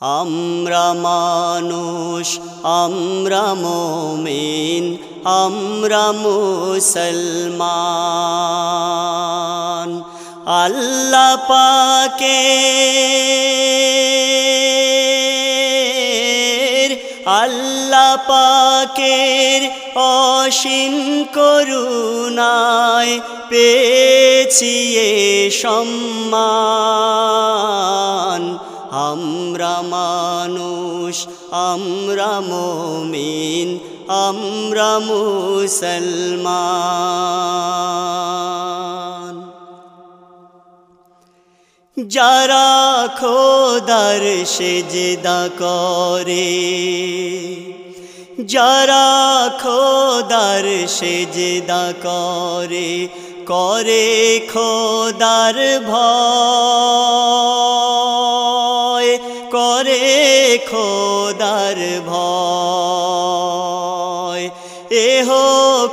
আমরা মানুষ আমরা মোমিন আমরা মুসলমান। আল্লাহ পাকে আল্লাহ পাকের অসীম করুণায় পেয়েছি সম্মান। আমরা মানুষ, আমরা মমিন, আমরা মুসলমান। যারা খোদার সেজদা করে, যারা খোদার সেজদা করে করে খোদার ভয়। করে খোদার ভয়। এহ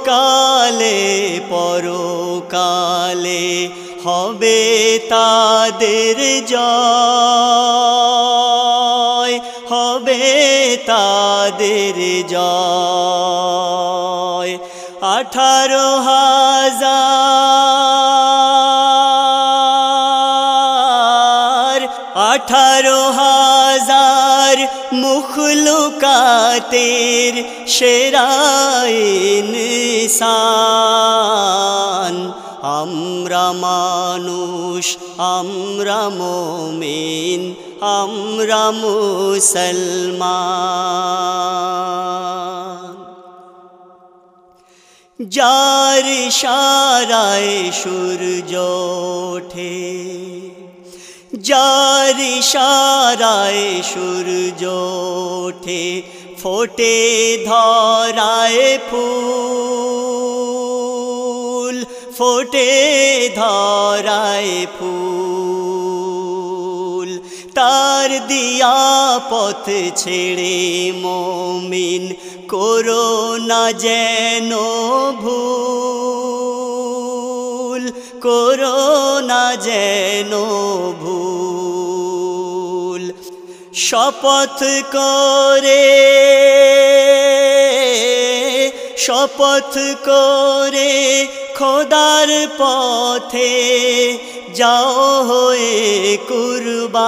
কালে পরকালে হবে তাদের জয়। হবে তাদের জয়। আঠারো হাজার মুখলুকাতের সেরাইন সান আমরা মানুষ আমরা মমিন আমরা মুসলমান। যার সারায় সূর্য ওঠে যার সারায় সূর্য ওঠে, ফোটে ধরায় ফুল, ফোটে ধরায় ফুল। তার দিয়া পথ ছেড়ে মমিন করো না যেন ভুল। করো না যেন ভুল। শপথ করে শপথ করে খোদার পথে যাও হয়ে কুরবান।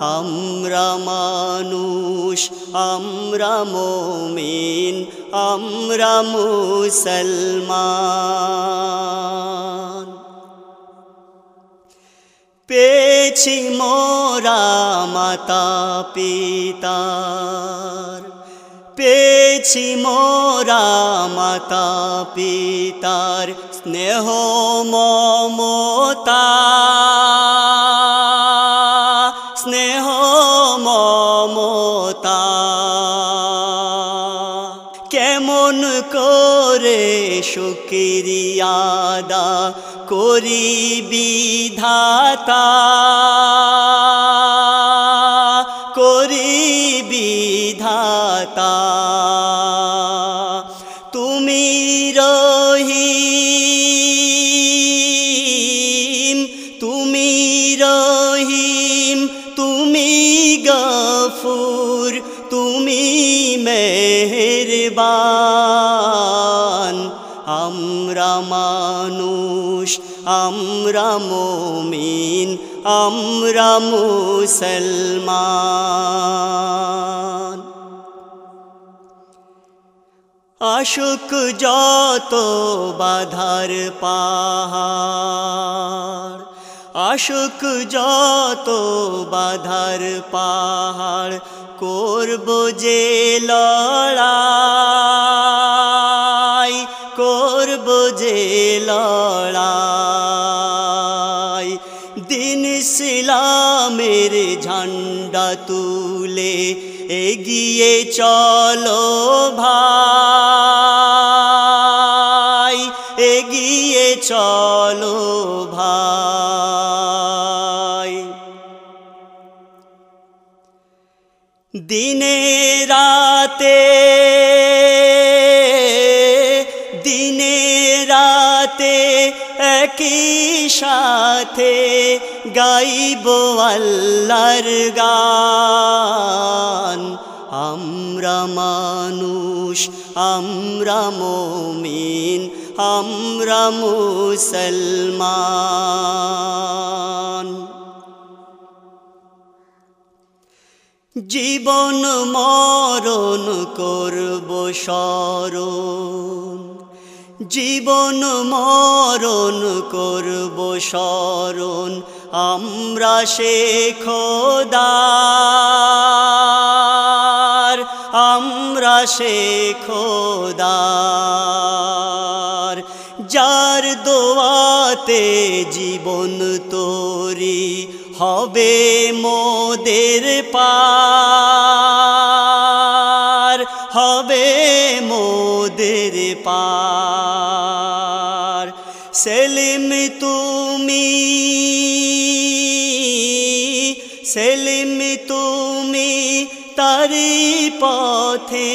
আমরা মানুষ, আমরা মমিন, আমরা মুসলমান। পেছি মোরা মাতা, পিতার। পেছি মোরা মাতা, পিতার। স্নেহ, মমতা। স্নেহ মমতা। কেমন করে শুক্রিয়াদা করি বিধাতা? আমরা মানুষ, আমরা মমিন, আমরা মুসলমান। আশুক যত বাধার পাহাড়, আশুক যত বাধার পাহাড়, করব যে লড়াই। তুলে এগিয়ে চলো ভাই এগিয়ে চলো ভাই। দিনে রাতে দিনে রাতে একই সাথে গাইব আল্লাহর গান। আমরা মানুষ, আমরা মমিন, আমরা মুসলমান। জীবন মরণ করব স্মরণ। জীবন মরণ করব স্মরণ। আমরা সে খোদার, আমরা সে খোদার, যার দোয়াতে জীবন তোরি হবে মোদের পার, হবে মোদের পার। পথে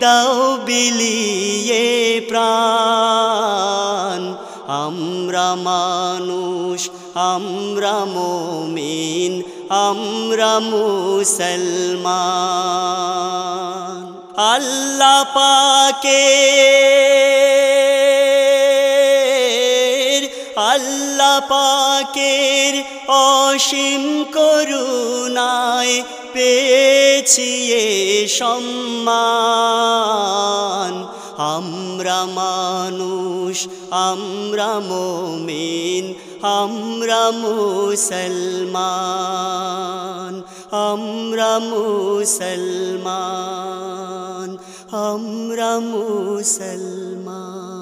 দাও বিলিয়ে প্রাণ। আমরা মানুষ, আমরা মমিন, আমরা মুসলমান। আল্লাহ পাকে আল্লাহ পাকের অসীম করুণায় পেয়েছি এ সম্মান। আমরা মানুষ আমরা মোমিন আমরা মুসলমান আমরা মুসলমান আমরা মুসলমান।